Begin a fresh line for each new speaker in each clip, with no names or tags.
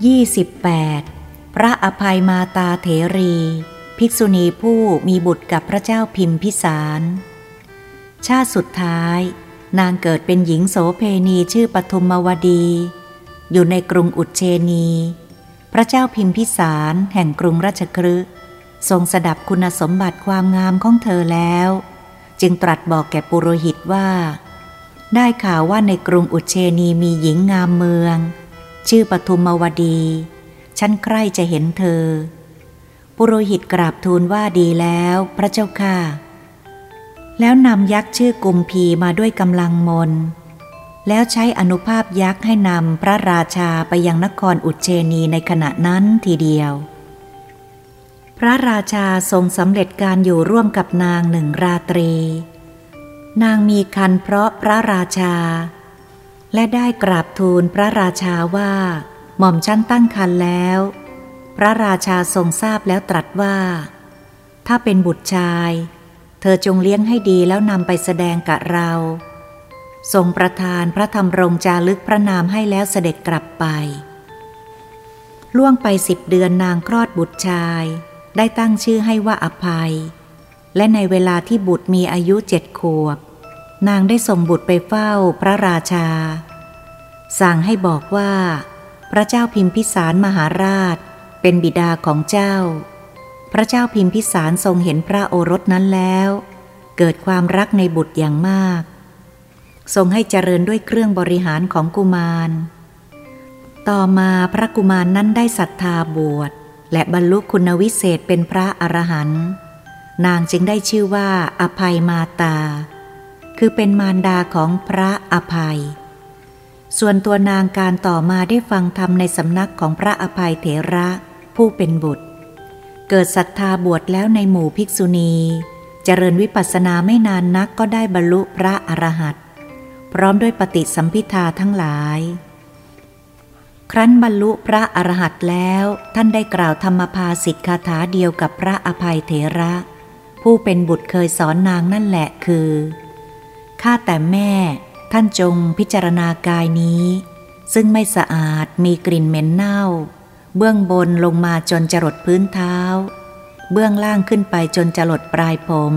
28. พระอภัยมาตาเถรี ภิกษุณีผู้มีบุตรกับพระเจ้าพิมพิสาร ชาติสุดท้าย นางเกิดเป็นหญิงโสเพณีชื่อปทุมมวดี อยู่ในกรุงอุเชนี พระเจ้าพิมพิสารแห่งกรุงราชคฤห์ทรงสดับคุณสมบัติความงามของเธอแล้ว จึงตรัสบอกแก่ปุโรหิตว่า ได้ข่าวว่าในกรุงอุเชนีมีหญิงงามเมือง ชื่อปทุมวดี ฉันใคร่จะเห็นเธอ ปุโรหิตกราบทูลว่าดีแล้วพระเจ้าค่ะ แล้วนำยักษ์ชื่อกุมพีมาด้วยกำลังมน แล้วใช้อนุภาพยักษ์ให้นำพระราชาไปยังนครอุเชนีในขณะนั้นทีเดียว พระราชาทรงสำเร็จการอยู่ร่วมกับนางหนึ่งราตรี นางมีคันเพราะพระราชา และได้กราบทูลพระราชาว่า หม่อมชั้นตั้งคันแล้ว พระราชาทรงทราบแล้วตรัสว่า ถ้าเป็นบุตรชาย เธอจงเลี้ยงให้ดีแล้วนำไปแสดงกับเรา ทรงประทานพระธรรมรงจารึกพระนามให้แล้วเสด็จกลับไป ล่วงไปสิบเดือนนางคลอดบุตรชาย ได้ตั้งชื่อให้ว่าอภัย และในเวลาที่บุตรมีอายุเจ็ดขวบ นางได้ส่งบุตรไปเฝ้าพระราชา สั่งให้บอกว่า พระเจ้าพิมพิสารมหาราช เป็นบิดาของเจ้า พระเจ้าพิมพิสารทรงเห็นพระโอรสนั้นแล้ว เกิดความรักในบุตรอย่างมาก ทรงให้เจริญด้วยเครื่องบริหารของกุมาร ต่อมาพระกุมารนนั้นได้ศรัทธาบวช และบรรลุคุณวิเศษเป็นพระอรหันต์นางจึงได้ชื่อว่าอภัยมาตา คือเป็นมารดาของพระอภัย ส่วนตัวนางการต่อมาได้ฟังธรรมในสำนักของพระอภัยเถระผู้เป็นบุตร เกิดศรัทธาบวชแล้วในหมู่ภิกษุณี เจริญวิปัสสนาไม่นานนักก็ได้บรรลุพระอรหันต์พร้อมด้วยปฏิสัมพิทาทั้งหลาย ครั้นบรรลุพระอรหันต์แล้วท่านได้กล่าวธรรมภาสิทธคาถาเดียวกับพระอภัยเถระ ผู้เป็นบุตรเคยสอนนางนั่นแหละคือ ข้าแต่แม่ ท่านจงพิจารณากายนี้ ซึ่งไม่สะอาดมีกลิ่นเหม็นเน่า เบื้องบนลงมาจนจรดพื้นเท้า เบื้องล่างขึ้นไปจนจรดปลายผม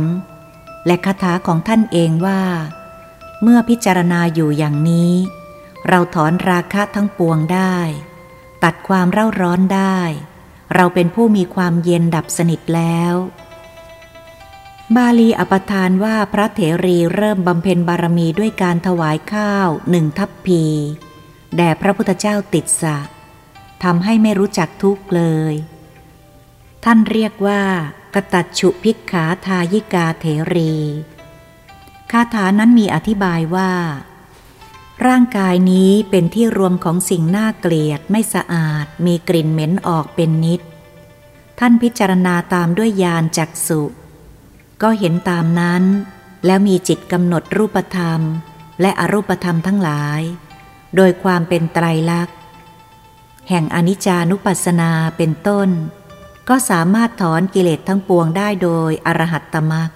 และคาถาของท่านเองว่า เมื่อพิจารณาอยู่อย่างนี้ เราถอนราคะทั้งปวงได้ ตัดความเร่าร้อนได้ เราเป็นผู้มีความเย็นดับสนิทแล้ว บาลีอปทานว่าพระเถรีเริ่มบำเพ็ญบารมีด้วยการถวายข้าวหนึ่งทัพพี แด่พระพุทธเจ้าติดสะทำให้ไม่รู้จักทุกเลย ท่านเรียกว่ากตัดฉุพิกขาทายิกาเถรีคาถานั้นมีอธิบายว่า ร่างกายนี้เป็นที่รวมของสิ่งน่าเกลียดไม่สะอาดมีกลิ่นเหม็นออกเป็นนิด ท่านพิจารณาตามด้วยญาณจักสุ ก็เห็นตามนั้น แล้วมีจิตกำหนดรูปธรรม และอรูปธรรมทั้งหลาย โดยความเป็นไตรลักษณ์ แห่งอนิจจานุปัสสนาเป็นต้น ก็สามารถถอนกิเลสทั้งปวงได้โดยอรหัตตมรรค